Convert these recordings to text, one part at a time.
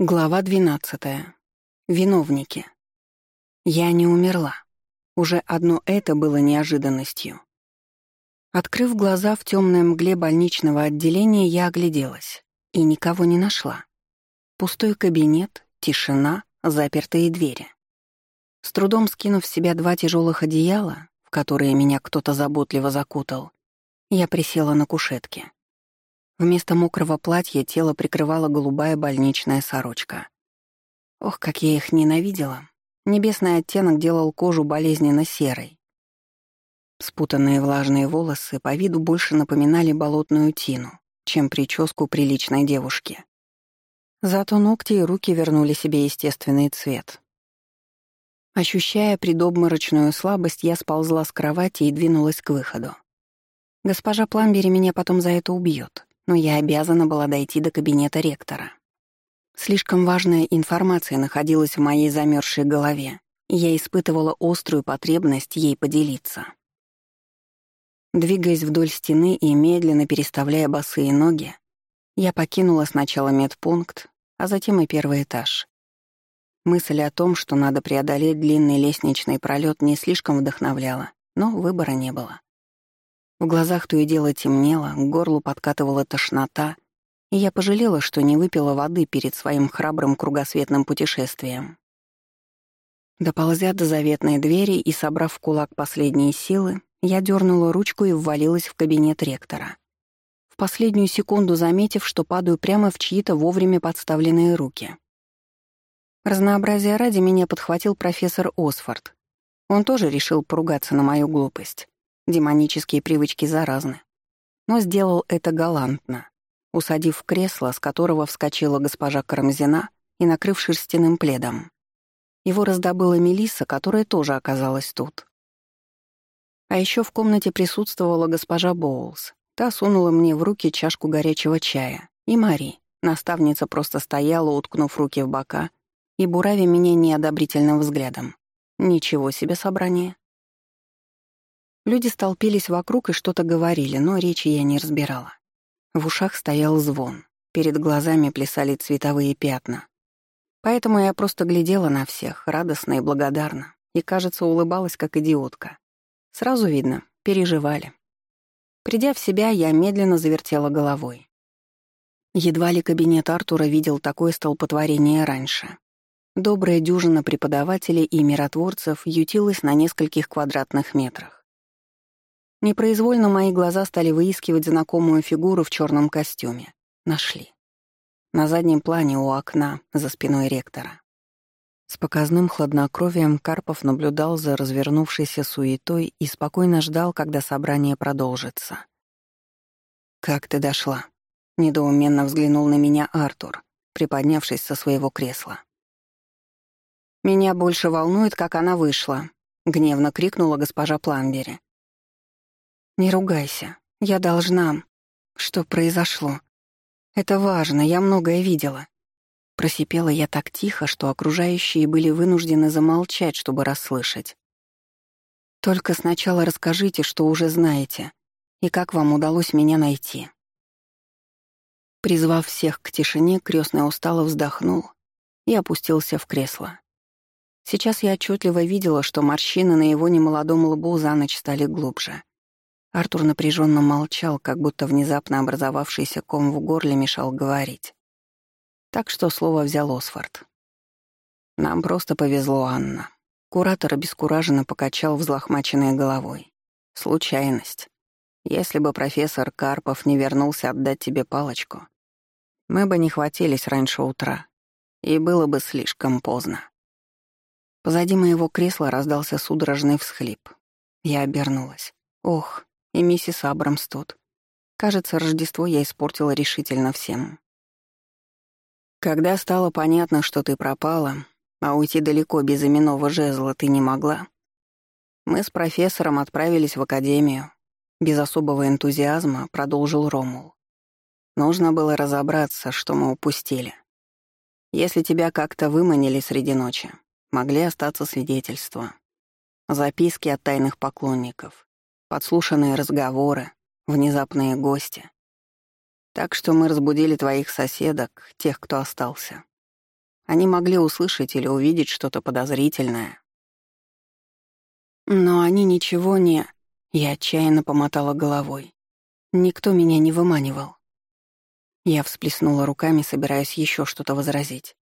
Глава 12. Виновники. Я не умерла. Уже одно это было неожиданностью. Открыв глаза в темной мгле больничного отделения, я огляделась и никого не нашла. Пустой кабинет, тишина, запертые двери. С трудом скинув с себя два тяжелых одеяла, в которые меня кто-то заботливо закутал, я присела на кушетке. Вместо мокрого платья тело прикрывала голубая больничная сорочка. Ох, как я их ненавидела. Небесный оттенок делал кожу болезненно серой. Спутанные влажные волосы по виду больше напоминали болотную тину, чем прическу приличной девушки. Зато ногти и руки вернули себе естественный цвет. Ощущая предобморочную слабость, я сползла с кровати и двинулась к выходу. Госпожа Пламбери меня потом за это убьет но я обязана была дойти до кабинета ректора. Слишком важная информация находилась в моей замерзшей голове, и я испытывала острую потребность ей поделиться. Двигаясь вдоль стены и медленно переставляя босые ноги, я покинула сначала медпункт, а затем и первый этаж. Мысль о том, что надо преодолеть длинный лестничный пролет, не слишком вдохновляла, но выбора не было. В глазах то и дело темнело, к горлу подкатывала тошнота, и я пожалела, что не выпила воды перед своим храбрым кругосветным путешествием. Доползя до заветной двери и собрав в кулак последние силы, я дернула ручку и ввалилась в кабинет ректора. В последнюю секунду заметив, что падаю прямо в чьи-то вовремя подставленные руки. Разнообразие ради меня подхватил профессор Осфорд. Он тоже решил поругаться на мою глупость. Демонические привычки заразны. Но сделал это галантно, усадив в кресло, с которого вскочила госпожа Карамзина и накрыв шерстяным пледом. Его раздобыла Мелисса, которая тоже оказалась тут. А еще в комнате присутствовала госпожа Боулс. Та сунула мне в руки чашку горячего чая. И Мари, наставница, просто стояла, уткнув руки в бока и буравя меня неодобрительным взглядом. Ничего себе собрание. Люди столпились вокруг и что-то говорили, но речи я не разбирала. В ушах стоял звон, перед глазами плясали цветовые пятна. Поэтому я просто глядела на всех, радостно и благодарна, и, кажется, улыбалась как идиотка. Сразу видно, переживали. Придя в себя, я медленно завертела головой. Едва ли кабинет Артура видел такое столпотворение раньше. Добрая дюжина преподавателей и миротворцев ютилась на нескольких квадратных метрах. Непроизвольно мои глаза стали выискивать знакомую фигуру в черном костюме. Нашли. На заднем плане у окна, за спиной ректора. С показным хладнокровием Карпов наблюдал за развернувшейся суетой и спокойно ждал, когда собрание продолжится. «Как ты дошла?» — недоуменно взглянул на меня Артур, приподнявшись со своего кресла. «Меня больше волнует, как она вышла», — гневно крикнула госпожа Пламбери. «Не ругайся. Я должна... Что произошло? Это важно, я многое видела». Просипела я так тихо, что окружающие были вынуждены замолчать, чтобы расслышать. «Только сначала расскажите, что уже знаете, и как вам удалось меня найти». Призвав всех к тишине, крестный устало вздохнул и опустился в кресло. Сейчас я отчетливо видела, что морщины на его немолодом лбу за ночь стали глубже. Артур напряженно молчал, как будто внезапно образовавшийся ком в горле мешал говорить. Так что слово взял Осфорд. «Нам просто повезло, Анна». Куратор обескураженно покачал взлохмаченной головой. «Случайность. Если бы профессор Карпов не вернулся отдать тебе палочку, мы бы не хватились раньше утра, и было бы слишком поздно». Позади моего кресла раздался судорожный всхлип. Я обернулась. Ох, и миссис Абрамс тут. Кажется, Рождество я испортила решительно всем. Когда стало понятно, что ты пропала, а уйти далеко без именного жезла ты не могла, мы с профессором отправились в академию. Без особого энтузиазма продолжил Ромул. Нужно было разобраться, что мы упустили. Если тебя как-то выманили среди ночи, могли остаться свидетельства. Записки от тайных поклонников, подслушанные разговоры, внезапные гости. Так что мы разбудили твоих соседок, тех, кто остался. Они могли услышать или увидеть что-то подозрительное. Но они ничего не... Я отчаянно помотала головой. Никто меня не выманивал. Я всплеснула руками, собираясь еще что-то возразить.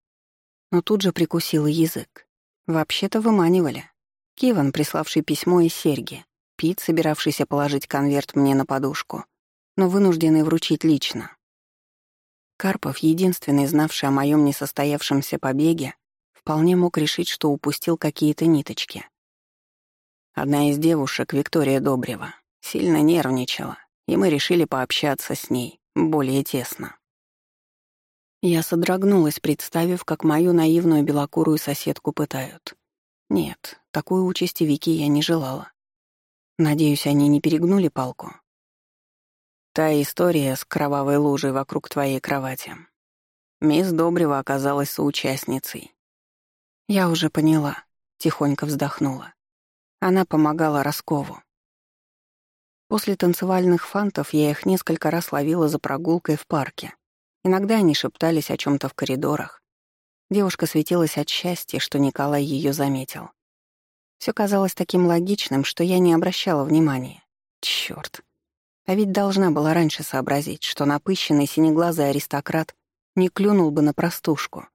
Но тут же прикусила язык. Вообще-то выманивали. Киван, приславший письмо и серьги. Пит, собиравшийся положить конверт мне на подушку, но вынужденный вручить лично. Карпов, единственный знавший о моем несостоявшемся побеге, вполне мог решить, что упустил какие-то ниточки. Одна из девушек, Виктория Добрева, сильно нервничала, и мы решили пообщаться с ней более тесно. Я содрогнулась, представив, как мою наивную белокурую соседку пытают. Нет, такой участи Вики я не желала. Надеюсь, они не перегнули палку. Та история с кровавой лужей вокруг твоей кровати. Мисс Добрева оказалась соучастницей. Я уже поняла, тихонько вздохнула. Она помогала Роскову. После танцевальных фантов я их несколько раз ловила за прогулкой в парке. Иногда они шептались о чем то в коридорах. Девушка светилась от счастья, что Николай ее заметил. Все казалось таким логичным, что я не обращала внимания. Черт! А ведь должна была раньше сообразить, что напыщенный синеглазый аристократ не клюнул бы на простушку.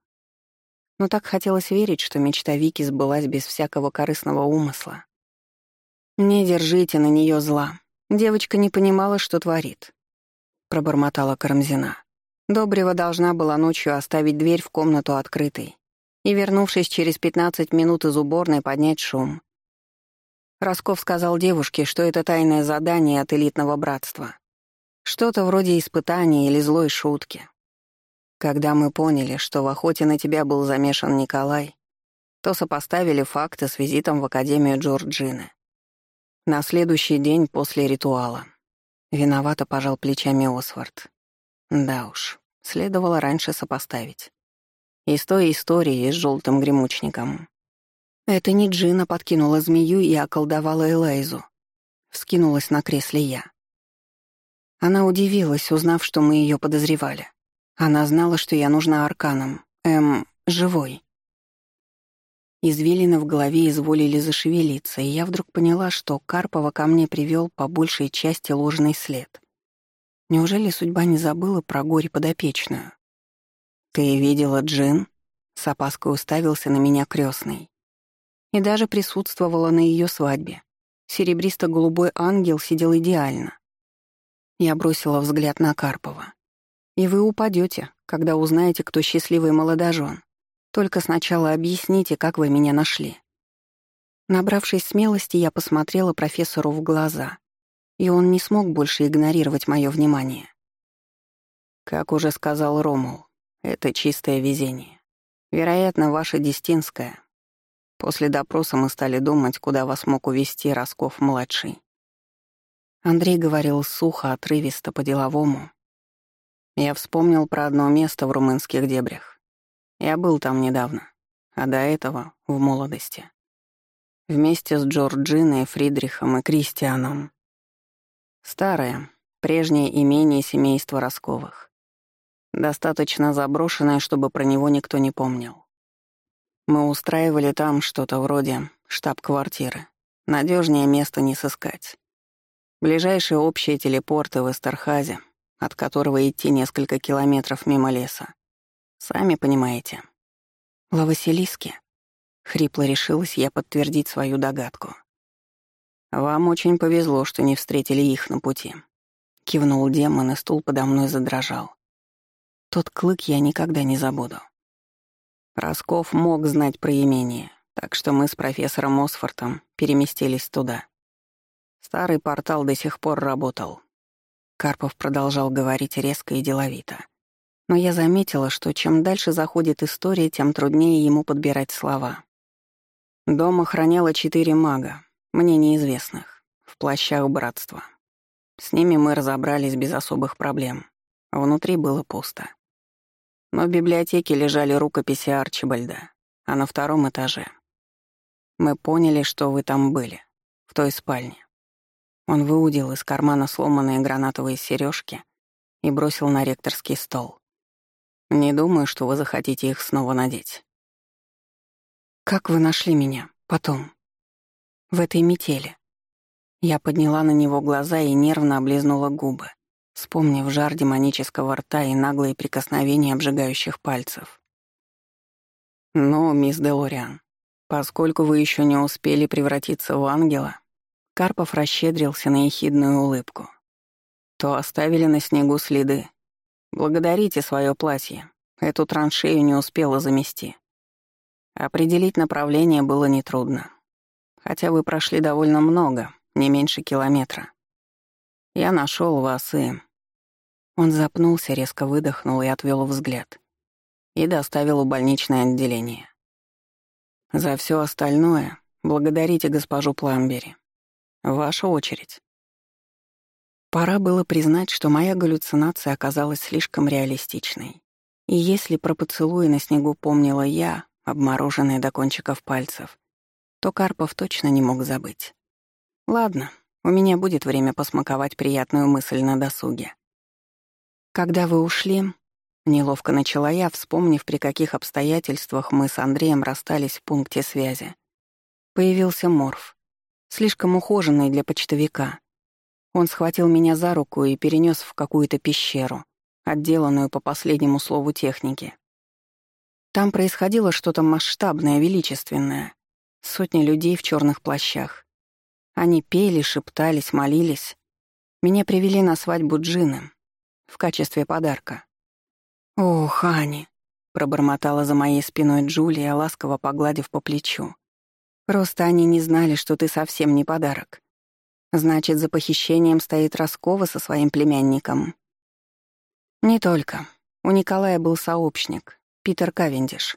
Но так хотелось верить, что мечта Вики сбылась без всякого корыстного умысла. «Не держите на нее зла. Девочка не понимала, что творит», — пробормотала Карамзина. Добрева должна была ночью оставить дверь в комнату открытой и, вернувшись через 15 минут из уборной, поднять шум. Росков сказал девушке, что это тайное задание от элитного братства. Что-то вроде испытания или злой шутки. Когда мы поняли, что в охоте на тебя был замешан Николай, то сопоставили факты с визитом в Академию Джорджины. На следующий день после ритуала. Виновато пожал плечами Освард. Да уж, следовало раньше сопоставить. И с той историей с желтым гремучником. Это не Джина подкинула змею и околдовала Элайзу. Вскинулась на кресле я. Она удивилась, узнав, что мы ее подозревали. Она знала, что я нужна арканам. Эм, живой. Извилины в голове изволили зашевелиться, и я вдруг поняла, что Карпова ко мне привел по большей части ложный след. Неужели судьба не забыла про горе подопечную? «Ты видела Джин?» — с опаской уставился на меня крестный. И даже присутствовала на ее свадьбе. Серебристо-голубой ангел сидел идеально. Я бросила взгляд на Карпова. «И вы упадете, когда узнаете, кто счастливый молодожен. Только сначала объясните, как вы меня нашли». Набравшись смелости, я посмотрела профессору в глаза, и он не смог больше игнорировать мое внимание. Как уже сказал Ромул, это чистое везение. Вероятно, ваша Дестинская. После допроса мы стали думать, куда вас мог увести Росков-младший. Андрей говорил сухо, отрывисто, по-деловому. Я вспомнил про одно место в румынских дебрях. Я был там недавно, а до этого — в молодости. Вместе с Джорджиной, Фридрихом и Кристианом. Старое, прежнее имение семейства Росковых. Достаточно заброшенное, чтобы про него никто не помнил. Мы устраивали там что-то вроде штаб-квартиры. Надежнее места не сыскать. Ближайшие общие телепорты в Эстерхазе, от которого идти несколько километров мимо леса. Сами понимаете. Лавасилиски. Хрипло решилась я подтвердить свою догадку. «Вам очень повезло, что не встретили их на пути». Кивнул демон, и стул подо мной задрожал. Тот клык я никогда не забуду. Росков мог знать про имение, так что мы с профессором Осфортом переместились туда. Старый портал до сих пор работал. Карпов продолжал говорить резко и деловито. Но я заметила, что чем дальше заходит история, тем труднее ему подбирать слова. Дом охраняло четыре мага, мне неизвестных, в плащах братства. С ними мы разобрались без особых проблем. Внутри было пусто. Но в библиотеке лежали рукописи Арчибальда, а на втором этаже. Мы поняли, что вы там были, в той спальне. Он выудил из кармана сломанные гранатовые сережки и бросил на ректорский стол. Не думаю, что вы захотите их снова надеть. Как вы нашли меня потом? В этой метели. Я подняла на него глаза и нервно облизнула губы, вспомнив жар демонического рта и наглые прикосновения обжигающих пальцев. «Ну, мисс Делориан, поскольку вы еще не успели превратиться в ангела, Карпов расщедрился на ехидную улыбку. То оставили на снегу следы. Благодарите свое платье. Эту траншею не успела замести. Определить направление было нетрудно. Хотя вы прошли довольно много, не меньше километра. Я нашел вас и... Он запнулся, резко выдохнул и отвел взгляд. И доставил в больничное отделение. За все остальное благодарите госпожу Пламбери. Ваша очередь. Пора было признать, что моя галлюцинация оказалась слишком реалистичной. И если про поцелуи на снегу помнила я, обмороженная до кончиков пальцев, то Карпов точно не мог забыть. Ладно, у меня будет время посмаковать приятную мысль на досуге. Когда вы ушли, неловко начала я, вспомнив, при каких обстоятельствах мы с Андреем расстались в пункте связи. Появился Морф, слишком ухоженный для почтовика. Он схватил меня за руку и перенес в какую-то пещеру, отделанную по последнему слову техники. Там происходило что-то масштабное, величественное. Сотни людей в черных плащах. Они пели, шептались, молились. Меня привели на свадьбу Джины в качестве подарка. «Ох, Ани!» — пробормотала за моей спиной Джулия, ласково погладив по плечу. «Просто они не знали, что ты совсем не подарок. Значит, за похищением стоит Роскова со своим племянником». «Не только. У Николая был сообщник, Питер Кавендиш».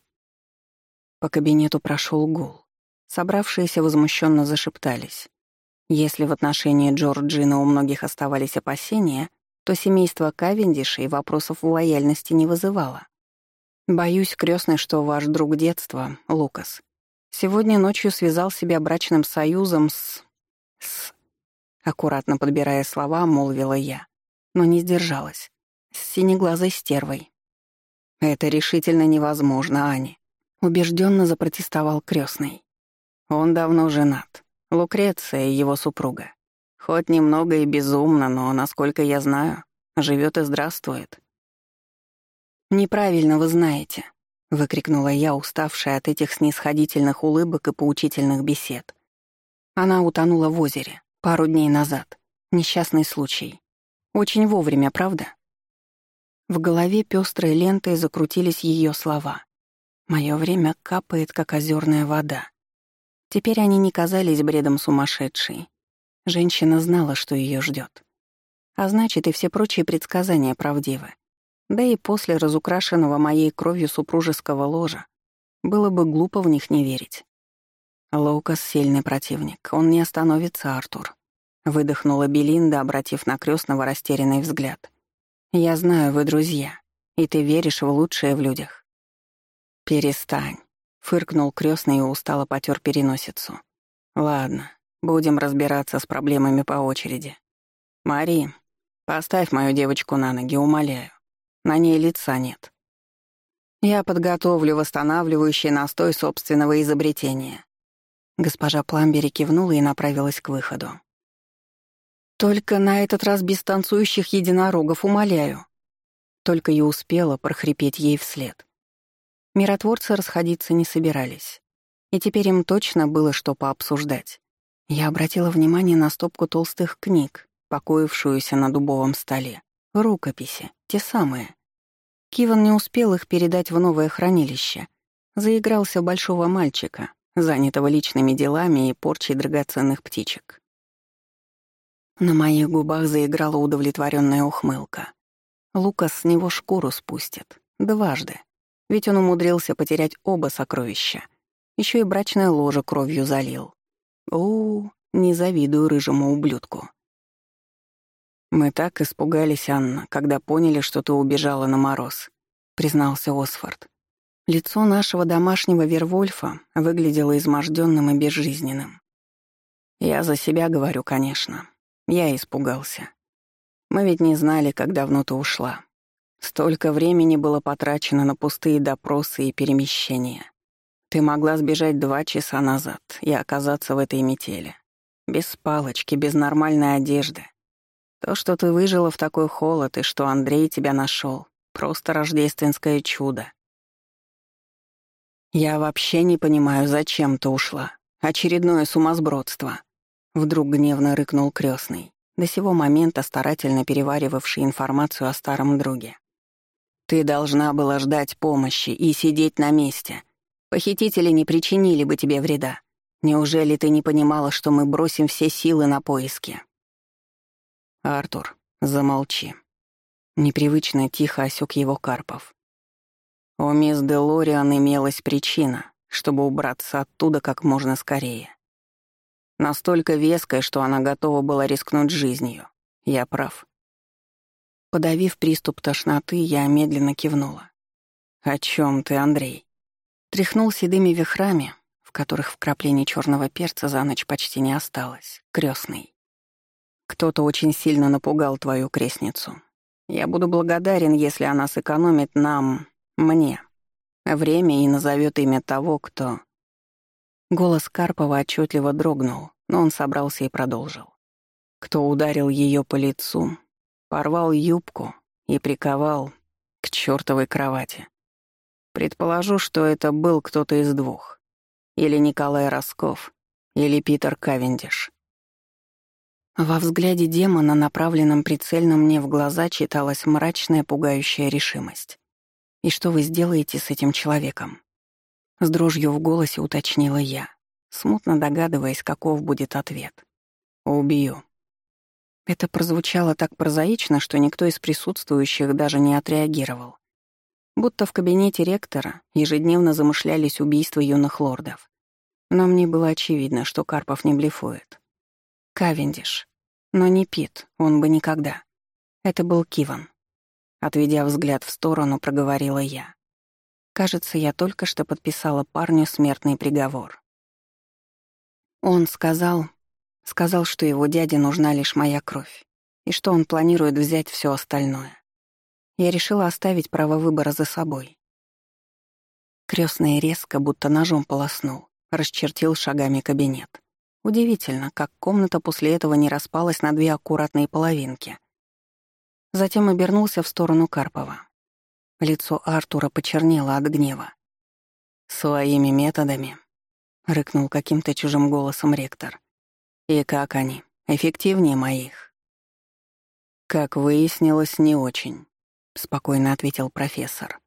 По кабинету прошел гул. Собравшиеся возмущенно зашептались. Если в отношении Джорджина у многих оставались опасения, то семейство Кавендишей вопросов лояльности не вызывало. Боюсь, крестный, что ваш друг детства, Лукас, сегодня ночью связал себя брачным союзом с... с... Аккуратно подбирая слова, молвила я, но не сдержалась. С синеглазой стервой. Это решительно невозможно, Ани. Убежденно запротестовал крестный. Он давно женат. Лукреция, его супруга. Хоть немного и безумно, но, насколько я знаю, живет и здравствует. «Неправильно вы знаете», — выкрикнула я, уставшая от этих снисходительных улыбок и поучительных бесед. Она утонула в озере пару дней назад. Несчастный случай. Очень вовремя, правда? В голове пестрой лентой закрутились ее слова. Мое время капает, как озерная вода. Теперь они не казались бредом сумасшедшей. Женщина знала, что ее ждет. А значит, и все прочие предсказания правдивы. Да и после разукрашенного моей кровью супружеского ложа было бы глупо в них не верить. Лоукас — сильный противник, он не остановится, Артур. Выдохнула Белинда, обратив на крестного растерянный взгляд. «Я знаю, вы друзья, и ты веришь в лучшее в людях». «Перестань», Фыркнул крестный и устало потер переносицу. «Ладно, будем разбираться с проблемами по очереди. Мари, поставь мою девочку на ноги, умоляю. На ней лица нет. Я подготовлю восстанавливающий настой собственного изобретения». Госпожа Пламбери кивнула и направилась к выходу. «Только на этот раз без танцующих единорогов, умоляю». Только и успела прохрипеть ей вслед. Миротворцы расходиться не собирались. И теперь им точно было что пообсуждать. Я обратила внимание на стопку толстых книг, покоившуюся на дубовом столе. Рукописи, те самые. Киван не успел их передать в новое хранилище. Заигрался большого мальчика, занятого личными делами и порчей драгоценных птичек. На моих губах заиграла удовлетворенная ухмылка. Лукас с него шкуру спустит. Дважды. Ведь он умудрился потерять оба сокровища. Еще и брачное ложе кровью залил. У, не завидую рыжему ублюдку. «Мы так испугались, Анна, когда поняли, что ты убежала на мороз», — признался Осфорд. Лицо нашего домашнего Вервольфа выглядело изможденным и безжизненным. Я за себя говорю, конечно. Я испугался. Мы ведь не знали, как давно ты ушла. Столько времени было потрачено на пустые допросы и перемещения. Ты могла сбежать два часа назад и оказаться в этой метели. Без палочки, без нормальной одежды. То, что ты выжила в такой холод и что Андрей тебя нашел, просто рождественское чудо. Я вообще не понимаю, зачем ты ушла. Очередное сумасбродство. Вдруг гневно рыкнул крестный, до сего момента старательно переваривавший информацию о старом друге. Ты должна была ждать помощи и сидеть на месте. Похитители не причинили бы тебе вреда. Неужели ты не понимала, что мы бросим все силы на поиски? Артур, замолчи. Непривычно тихо осёк его Карпов. У мисс Делориан имелась причина, чтобы убраться оттуда как можно скорее. Настолько веская, что она готова была рискнуть жизнью. Я прав. Подавив приступ тошноты, я медленно кивнула. «О чем ты, Андрей?» Тряхнул седыми вихрами, в которых вкраплений черного перца за ночь почти не осталось, крестный. «Кто-то очень сильно напугал твою крестницу. Я буду благодарен, если она сэкономит нам, мне, время и назовет имя того, кто...» Голос Карпова отчетливо дрогнул, но он собрался и продолжил. «Кто ударил ее по лицу, Порвал юбку и приковал к чертовой кровати. Предположу, что это был кто-то из двух. Или Николай Росков, или Питер Кавендиш. Во взгляде демона, направленном прицельно мне в глаза, читалась мрачная, пугающая решимость. «И что вы сделаете с этим человеком?» С дрожью в голосе уточнила я, смутно догадываясь, каков будет ответ. «Убью», это прозвучало так прозаично, что никто из присутствующих даже не отреагировал. Будто в кабинете ректора ежедневно замышлялись убийства юных лордов. Но мне было очевидно, что Карпов не блефует. Кавендиш. Но не Пит, он бы никогда. Это был Киван. Отведя взгляд в сторону, проговорила я. Кажется, я только что подписала парню смертный приговор. Он сказал, Сказал, что его дяде нужна лишь моя кровь, и что он планирует взять все остальное. Я решила оставить право выбора за собой. Крестный резко, будто ножом полоснул, расчертил шагами кабинет. Удивительно, как комната после этого не распалась на две аккуратные половинки. Затем обернулся в сторону Карпова. Лицо Артура почернело от гнева. «Своими методами», — рыкнул каким-то чужим голосом ректор. И как они? Эффективнее моих? Как выяснилось, не очень, спокойно ответил профессор.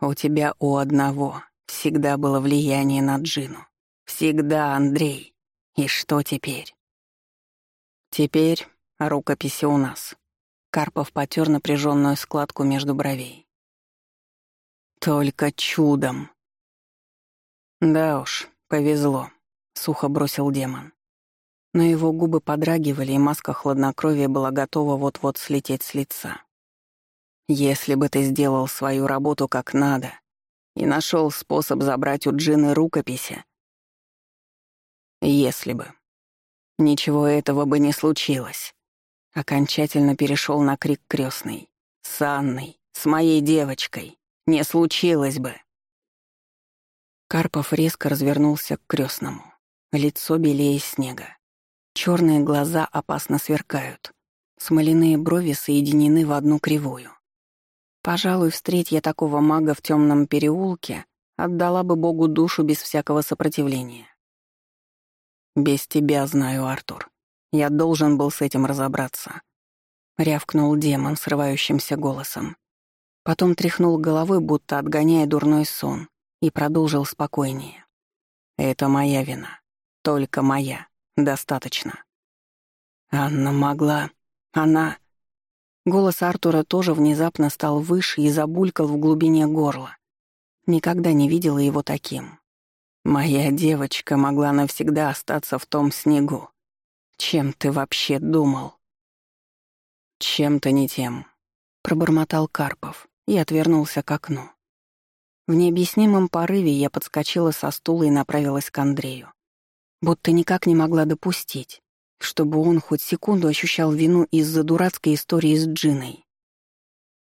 У тебя у одного всегда было влияние на Джину. Всегда, Андрей. И что теперь? Теперь рукописи у нас. Карпов потер напряженную складку между бровей. Только чудом. Да уж, повезло, сухо бросил демон но его губы подрагивали, и маска хладнокровия была готова вот-вот слететь с лица. «Если бы ты сделал свою работу как надо и нашел способ забрать у Джины рукописи, если бы. Ничего этого бы не случилось. Окончательно перешел на крик крестный. С Анной, с моей девочкой. Не случилось бы. Карпов резко развернулся к крестному. Лицо белее снега. Черные глаза опасно сверкают. Смоляные брови соединены в одну кривую. Пожалуй, встреть я такого мага в темном переулке, отдала бы Богу душу без всякого сопротивления. «Без тебя знаю, Артур. Я должен был с этим разобраться», — рявкнул демон срывающимся голосом. Потом тряхнул головой, будто отгоняя дурной сон, и продолжил спокойнее. «Это моя вина. Только моя. Достаточно. Анна могла... Она... Голос Артура тоже внезапно стал выше и забулькал в глубине горла. Никогда не видела его таким. Моя девочка могла навсегда остаться в том снегу. Чем ты вообще думал? Чем-то не тем. Пробормотал Карпов и отвернулся к окну. В необъяснимом порыве я подскочила со стула и направилась к Андрею будто никак не могла допустить, чтобы он хоть секунду ощущал вину из-за дурацкой истории с Джиной.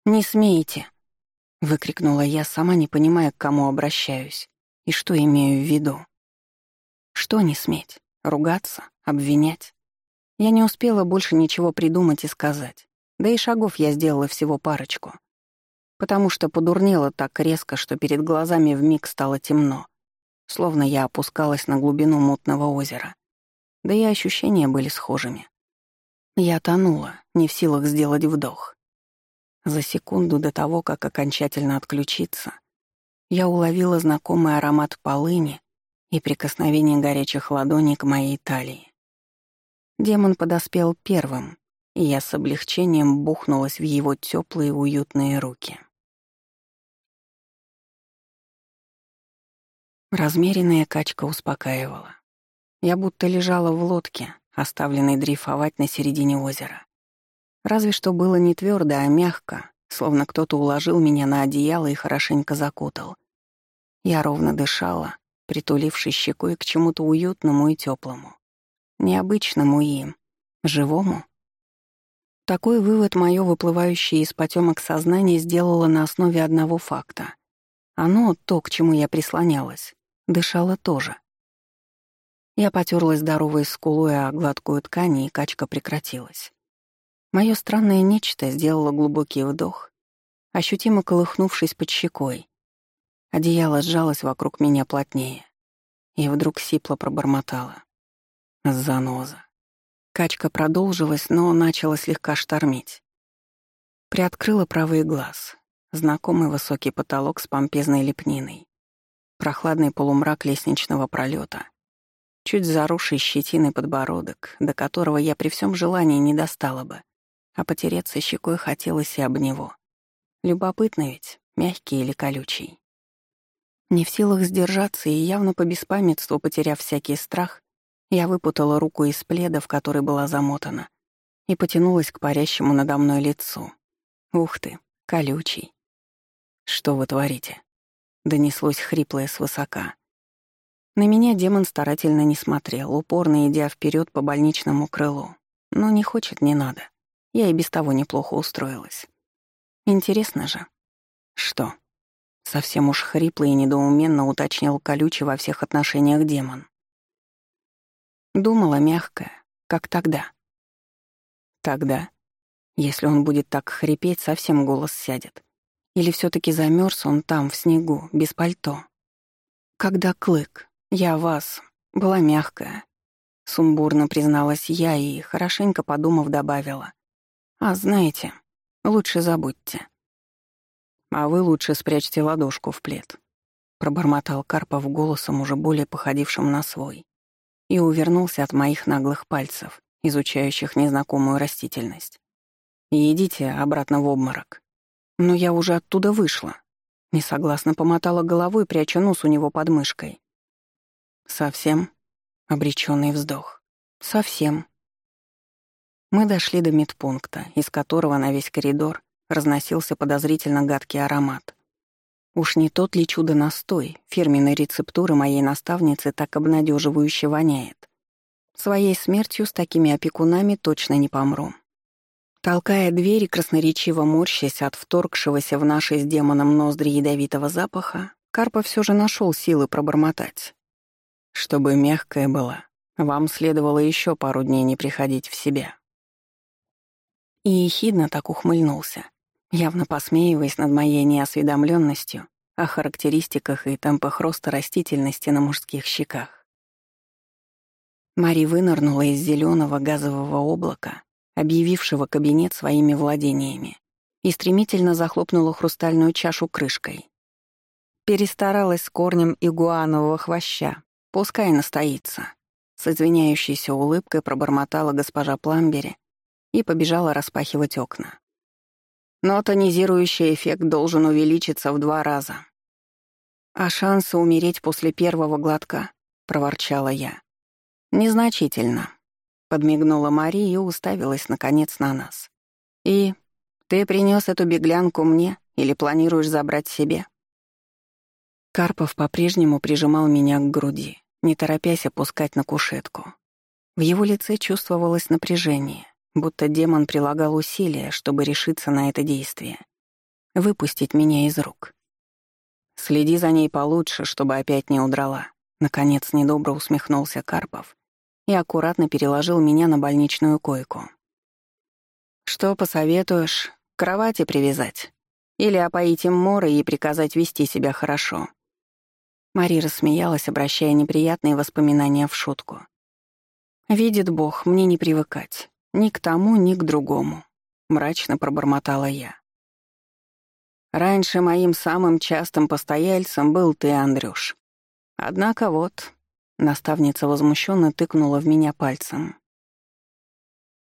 «Не смейте!» — выкрикнула я, сама не понимая, к кому обращаюсь и что имею в виду. Что не сметь? Ругаться? Обвинять? Я не успела больше ничего придумать и сказать. Да и шагов я сделала всего парочку. Потому что подурнела так резко, что перед глазами вмиг стало темно. Словно я опускалась на глубину мутного озера. Да и ощущения были схожими. Я тонула, не в силах сделать вдох. За секунду до того, как окончательно отключиться, я уловила знакомый аромат полыни и прикосновение горячих ладоней к моей талии. Демон подоспел первым, и я с облегчением бухнулась в его теплые уютные руки. Размеренная качка успокаивала. Я будто лежала в лодке, оставленной дрейфовать на середине озера. Разве что было не твердо, а мягко, словно кто-то уложил меня на одеяло и хорошенько закутал. Я ровно дышала, притулившись щекой к чему-то уютному и теплому необычному и живому. Такой вывод мое выплывающее из потемок сознание сделало на основе одного факта. Оно, то, к чему я прислонялась, дышало тоже. Я потерлась здоровой скулой о гладкую ткань, и качка прекратилась. Мое странное нечто сделало глубокий вдох, ощутимо колыхнувшись под щекой. Одеяло сжалось вокруг меня плотнее, и вдруг сипло пробормотало. Заноза. Качка продолжилась, но начала слегка штормить. Приоткрыла правый глаз. Знакомый высокий потолок с помпезной лепниной. Прохладный полумрак лестничного пролета. Чуть заросший щетиной подбородок, до которого я при всем желании не достала бы, а потереться щекой хотелось и об него. Любопытно ведь, мягкий или колючий. Не в силах сдержаться и явно по беспамятству, потеряв всякий страх, я выпутала руку из пледа, в который была замотана, и потянулась к парящему надо мной лицу. Ух ты, колючий. Что вы творите? Донеслось хриплое свысока. На меня демон старательно не смотрел, упорно идя вперед по больничному крылу. Но не хочет, не надо. Я и без того неплохо устроилась. Интересно же. Что? Совсем уж хрипло и недоуменно уточнил колючий во всех отношениях демон. Думала мягкая, как тогда. Тогда, если он будет так хрипеть, совсем голос сядет. Или все таки замерз он там, в снегу, без пальто. Когда клык, я вас, была мягкая. Сумбурно призналась я и, хорошенько подумав, добавила. А знаете, лучше забудьте. А вы лучше спрячьте ладошку в плед. Пробормотал Карпов голосом, уже более походившим на свой и увернулся от моих наглых пальцев, изучающих незнакомую растительность. Идите обратно в обморок. Но я уже оттуда вышла. Несогласно помотала головой, пряча нос у него под мышкой. Совсем? Обреченный вздох. Совсем. Мы дошли до медпункта, из которого на весь коридор разносился подозрительно гадкий аромат. Уж не тот ли чудо-настой, фирменной рецептуры моей наставницы так обнадеживающе воняет. Своей смертью с такими опекунами точно не помру. Толкая двери, красноречиво морщась от вторгшегося в наши с демоном ноздри ядовитого запаха, Карпа все же нашел силы пробормотать. Чтобы мягкая была, вам следовало еще пару дней не приходить в себя. И ехидно так ухмыльнулся явно посмеиваясь над моей неосведомленностью о характеристиках и темпах роста растительности на мужских щеках. Мари вынырнула из зеленого газового облака, объявившего кабинет своими владениями, и стремительно захлопнула хрустальную чашу крышкой. Перестаралась с корнем игуанового хвоща, пускай настоится. С извиняющейся улыбкой пробормотала госпожа Пламбери и побежала распахивать окна но тонизирующий эффект должен увеличиться в два раза. «А шансы умереть после первого глотка?» — проворчала я. «Незначительно», — подмигнула Мария и уставилась, наконец, на нас. «И ты принес эту беглянку мне или планируешь забрать себе?» Карпов по-прежнему прижимал меня к груди, не торопясь опускать на кушетку. В его лице чувствовалось напряжение, будто демон прилагал усилия, чтобы решиться на это действие. выпустить меня из рук. «Следи за ней получше, чтобы опять не удрала», — наконец недобро усмехнулся Карпов и аккуратно переложил меня на больничную койку. «Что посоветуешь? Кровати привязать? Или опоить им моры и приказать вести себя хорошо?» Мари рассмеялась, обращая неприятные воспоминания в шутку. «Видит Бог, мне не привыкать. Ни к тому, ни к другому», — мрачно пробормотала я. «Раньше моим самым частым постояльцем был ты, Андрюш. Однако вот...» — наставница возмущенно тыкнула в меня пальцем.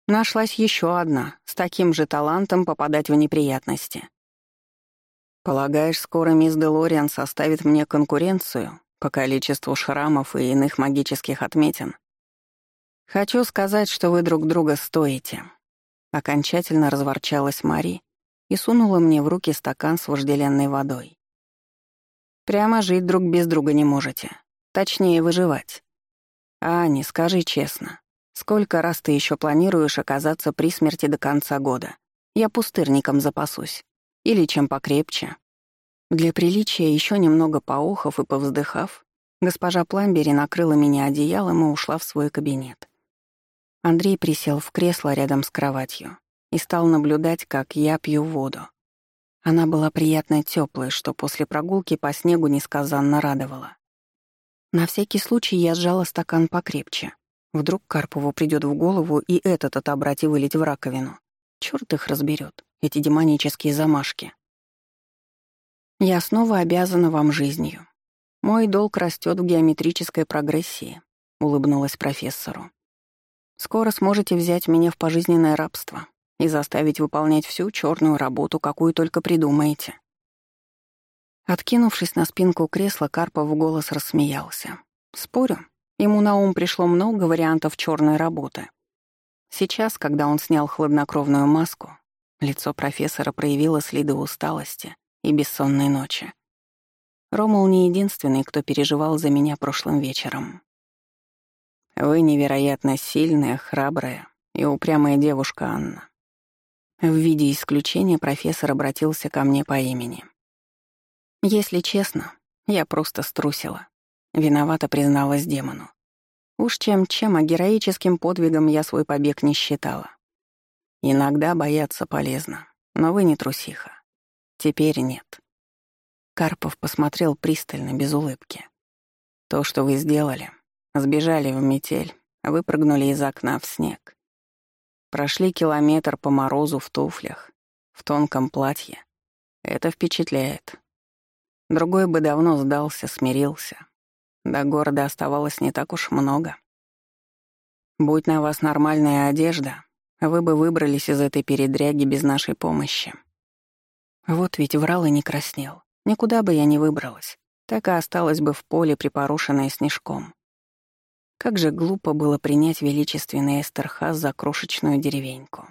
Нашлась еще одна, с таким же талантом попадать в неприятности. Полагаешь, скоро мисс Делориан составит мне конкуренцию по количеству шрамов и иных магических отметин? Хочу сказать, что вы друг друга стоите. Окончательно разворчалась Мари и сунула мне в руки стакан с вожделенной водой. Прямо жить друг без друга не можете. Точнее, выживать. Ани, скажи честно, сколько раз ты еще планируешь оказаться при смерти до конца года? Я пустырником запасусь. Или чем покрепче. Для приличия еще немного поохов и повздыхав, госпожа Пламбери накрыла меня одеялом и ушла в свой кабинет. Андрей присел в кресло рядом с кроватью и стал наблюдать, как я пью воду. Она была приятно теплой, что после прогулки по снегу несказанно радовало. На всякий случай я сжала стакан покрепче. Вдруг Карпову придет в голову и этот отобрать и вылить в раковину. Черт их разберет эти демонические замашки. Я снова обязана вам жизнью. Мой долг растет в геометрической прогрессии, улыбнулась профессору. Скоро сможете взять меня в пожизненное рабство и заставить выполнять всю черную работу, какую только придумаете. Откинувшись на спинку кресла, Карпов в голос рассмеялся. Спорю, ему на ум пришло много вариантов черной работы. Сейчас, когда он снял хладнокровную маску, Лицо профессора проявило следы усталости и бессонной ночи. Ромул не единственный, кто переживал за меня прошлым вечером. «Вы невероятно сильная, храбрая и упрямая девушка, Анна». В виде исключения профессор обратился ко мне по имени. «Если честно, я просто струсила. Виновата призналась демону. Уж чем-чем, а героическим подвигом я свой побег не считала. Иногда бояться полезно, но вы не трусиха. Теперь нет. Карпов посмотрел пристально, без улыбки. То, что вы сделали, сбежали в метель, выпрыгнули из окна в снег. Прошли километр по морозу в туфлях, в тонком платье. Это впечатляет. Другой бы давно сдался, смирился. До города оставалось не так уж много. Будь на вас нормальная одежда, вы бы выбрались из этой передряги без нашей помощи. Вот ведь врал и не краснел. Никуда бы я не выбралась. Так и осталась бы в поле, припорошенная снежком. Как же глупо было принять величественный Эстерхаз за крошечную деревеньку.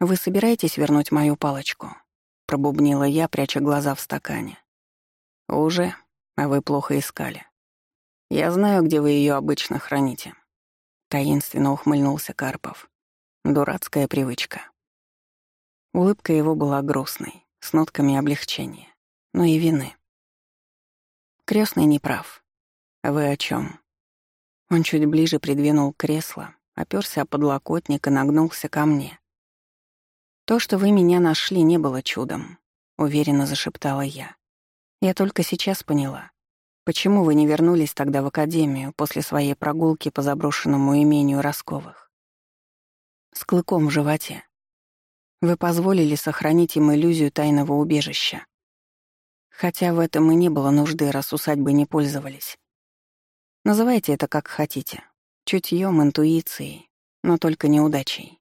«Вы собираетесь вернуть мою палочку?» — пробубнила я, пряча глаза в стакане. «Уже, а вы плохо искали. Я знаю, где вы ее обычно храните», — таинственно ухмыльнулся Карпов. Дурацкая привычка. Улыбка его была грустной, с нотками облегчения, но и вины. Крестный не прав. Вы о чем? Он чуть ближе придвинул кресло, оперся о подлокотник и нагнулся ко мне. «То, что вы меня нашли, не было чудом», — уверенно зашептала я. «Я только сейчас поняла, почему вы не вернулись тогда в академию после своей прогулки по заброшенному имению Росковых с клыком в животе. Вы позволили сохранить им иллюзию тайного убежища. Хотя в этом и не было нужды, раз усадьбы не пользовались. Называйте это как хотите. Чутьем, интуицией, но только неудачей.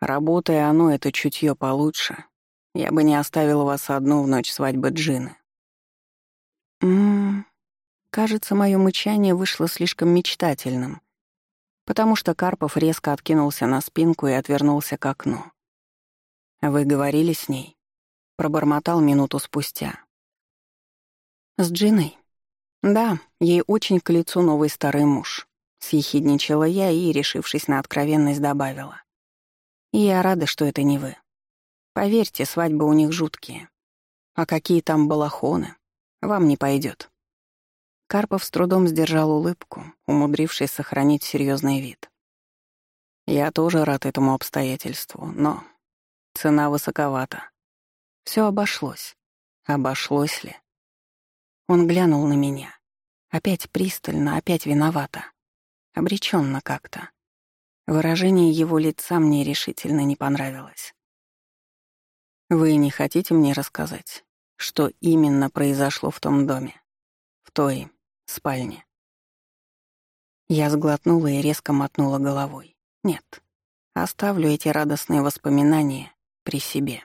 Работая оно, это чутье получше. Я бы не оставила вас одну в ночь свадьбы Джины. Ммм, кажется, мое мычание вышло слишком мечтательным, потому что Карпов резко откинулся на спинку и отвернулся к окну. «Вы говорили с ней?» — пробормотал минуту спустя. «С Джиной?» «Да, ей очень к лицу новый старый муж», — съехидничала я и, решившись на откровенность, добавила. «И я рада, что это не вы. Поверьте, свадьбы у них жуткие. А какие там балахоны, вам не пойдет. Карпов с трудом сдержал улыбку, умудрившись сохранить серьезный вид. Я тоже рад этому обстоятельству, но цена высоковата. Все обошлось. Обошлось ли? Он глянул на меня. Опять пристально, опять виновата. Обреченно как-то. Выражение его лица мне решительно не понравилось. «Вы не хотите мне рассказать, что именно произошло в том доме? В той спальне?» Я сглотнула и резко мотнула головой. «Нет, оставлю эти радостные воспоминания при себе».